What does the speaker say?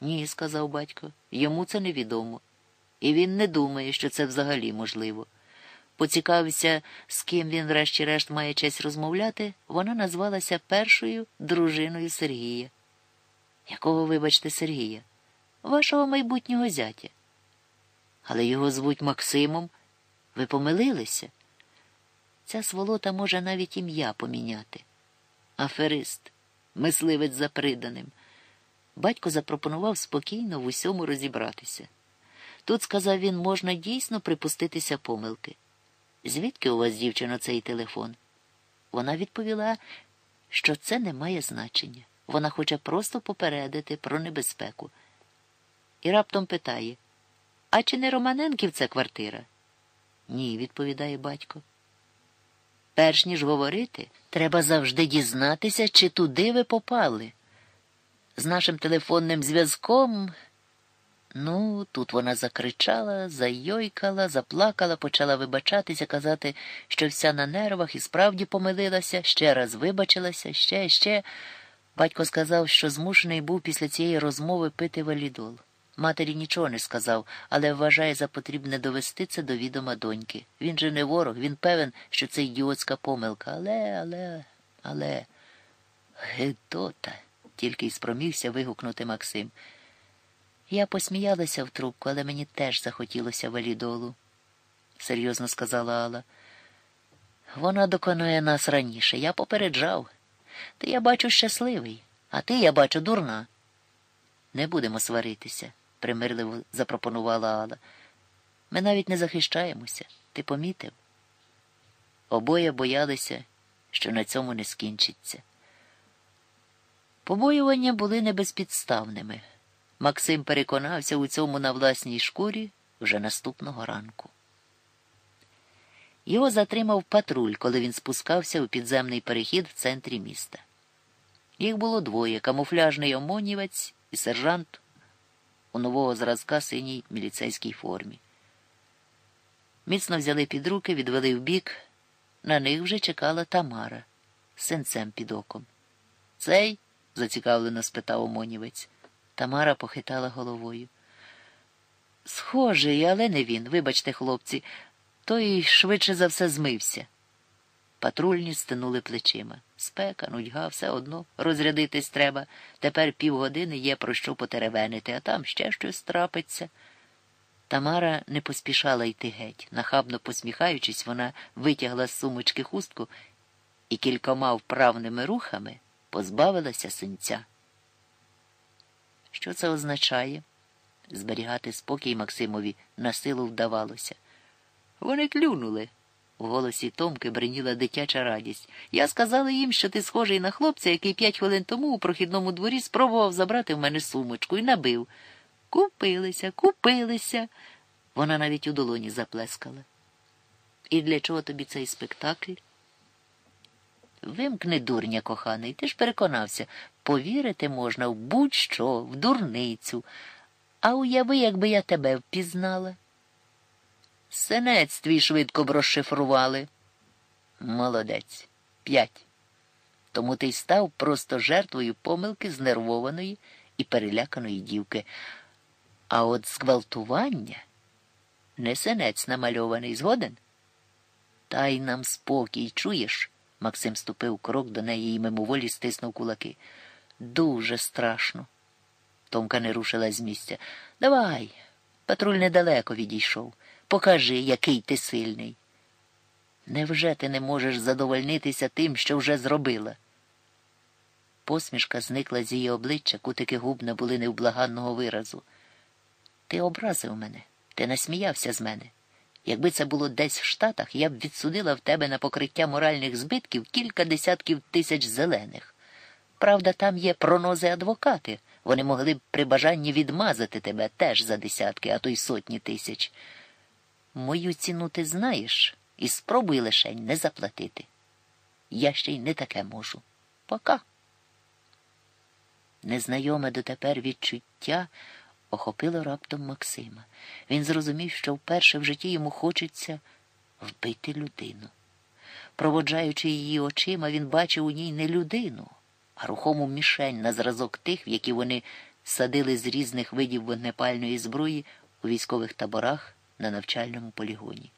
Ні, сказав батько, йому це невідомо. І він не думає, що це взагалі можливо. Поцікавився, з ким він, врешті-решт, має честь розмовляти, вона назвалася першою дружиною Сергія. Якого, вибачте, Сергія? Вашого майбутнього зятя. Але його звуть Максимом. Ви помилилися? Ця сволота може навіть ім'я поміняти. Аферист, мисливець за приданим. Батько запропонував спокійно в усьому розібратися. Тут, сказав він, можна дійсно припуститися помилки. Звідки у вас, дівчино, цей телефон? Вона відповіла, що це не має значення. Вона хоче просто попередити про небезпеку. І раптом питає А чи не Романенків це квартира? Ні, відповідає батько. Перш ніж говорити, треба завжди дізнатися, чи туди ви попали. З нашим телефонним зв'язком. Ну, тут вона закричала, зайойкала, заплакала, почала вибачатися, казати, що вся на нервах і справді помилилася, ще раз вибачилася, ще, ще. Батько сказав, що змушений був після цієї розмови пити валідол. Матері нічого не сказав, але вважає за потрібне довести це до відома доньки. Він же не ворог, він певен, що це ідіотська помилка. Але, але, але. Гидота, тільки й спромігся вигукнути Максим. Я посміялася в трубку, але мені теж захотілося валідолу, серйозно сказала Алла. Вона доконує нас раніше. Я попереджав. Ти я бачу щасливий, а ти, я бачу, дурна. Не будемо сваритися, примирливо запропонувала Алла. Ми навіть не захищаємося. Ти помітив? Обоє боялися, що на цьому не скінчиться. Побоювання були небезпідставними. Максим переконався у цьому на власній шкурі вже наступного ранку. Його затримав патруль, коли він спускався у підземний перехід в центрі міста. Їх було двоє камуфляжний омонівець і сержант у нового зразка синій міліцейській формі. Міцно взяли під руки, відвели вбік. На них вже чекала Тамара з синцем під оком. Цей? Зацікавлено спитав омонівець. Тамара похитала головою. Схожий, але не він. Вибачте, хлопці, той швидше за все змився. Патрульні стинули плечима. Спека, нудьга, все одно розрядитись треба. Тепер півгодини є про що потеревенити, а там ще щось трапиться. Тамара не поспішала йти геть. Нахабно посміхаючись, вона витягла з сумочки хустку і кількома вправними рухами позбавилася синця. Що це означає? Зберігати спокій Максимові на силу вдавалося. Вони клюнули. У голосі Томки бриніла дитяча радість. Я сказала їм, що ти схожий на хлопця, який п'ять хвилин тому у прохідному дворі спробував забрати в мене сумочку і набив. Купилися, купилися. Вона навіть у долоні заплескала. І для чого тобі цей спектакль? Вимкни дурня, коханий, ти ж переконався, повірити можна в будь-що, в дурницю. А уяви, якби я тебе впізнала. Синець твій швидко б розшифрували. Молодець. П'ять. Тому ти й став просто жертвою помилки знервованої і переляканої дівки. А от зґвалтування не синець намальований згоден? Дай нам спокій, чуєш? Максим ступив крок до неї і мимоволі стиснув кулаки. Дуже страшно. Томка не рушила з місця. Давай. Патруль недалеко відійшов. Покажи, який ти сильний. Невже ти не можеш задовольнитися тим, що вже зробила? Посмішка зникла з її обличчя, кутики губ набули невблаганного виразу. Ти образив мене, ти насміявся з мене. Якби це було десь в Штатах, я б відсудила в тебе на покриття моральних збитків кілька десятків тисяч зелених. Правда, там є пронози адвокати. Вони могли б при бажанні відмазати тебе теж за десятки, а то й сотні тисяч. Мою ціну ти знаєш і спробуй лишень не заплатити. Я ще й не таке можу. Пока. Незнайоме дотепер відчуття охопило раптом Максима. Він зрозумів, що вперше в житті йому хочеться вбити людину. Проводжаючи її очима, він бачив у ній не людину, а рухому мішень на зразок тих, в які вони садили з різних видів вогнепальної зброї у військових таборах на навчальному полігоні.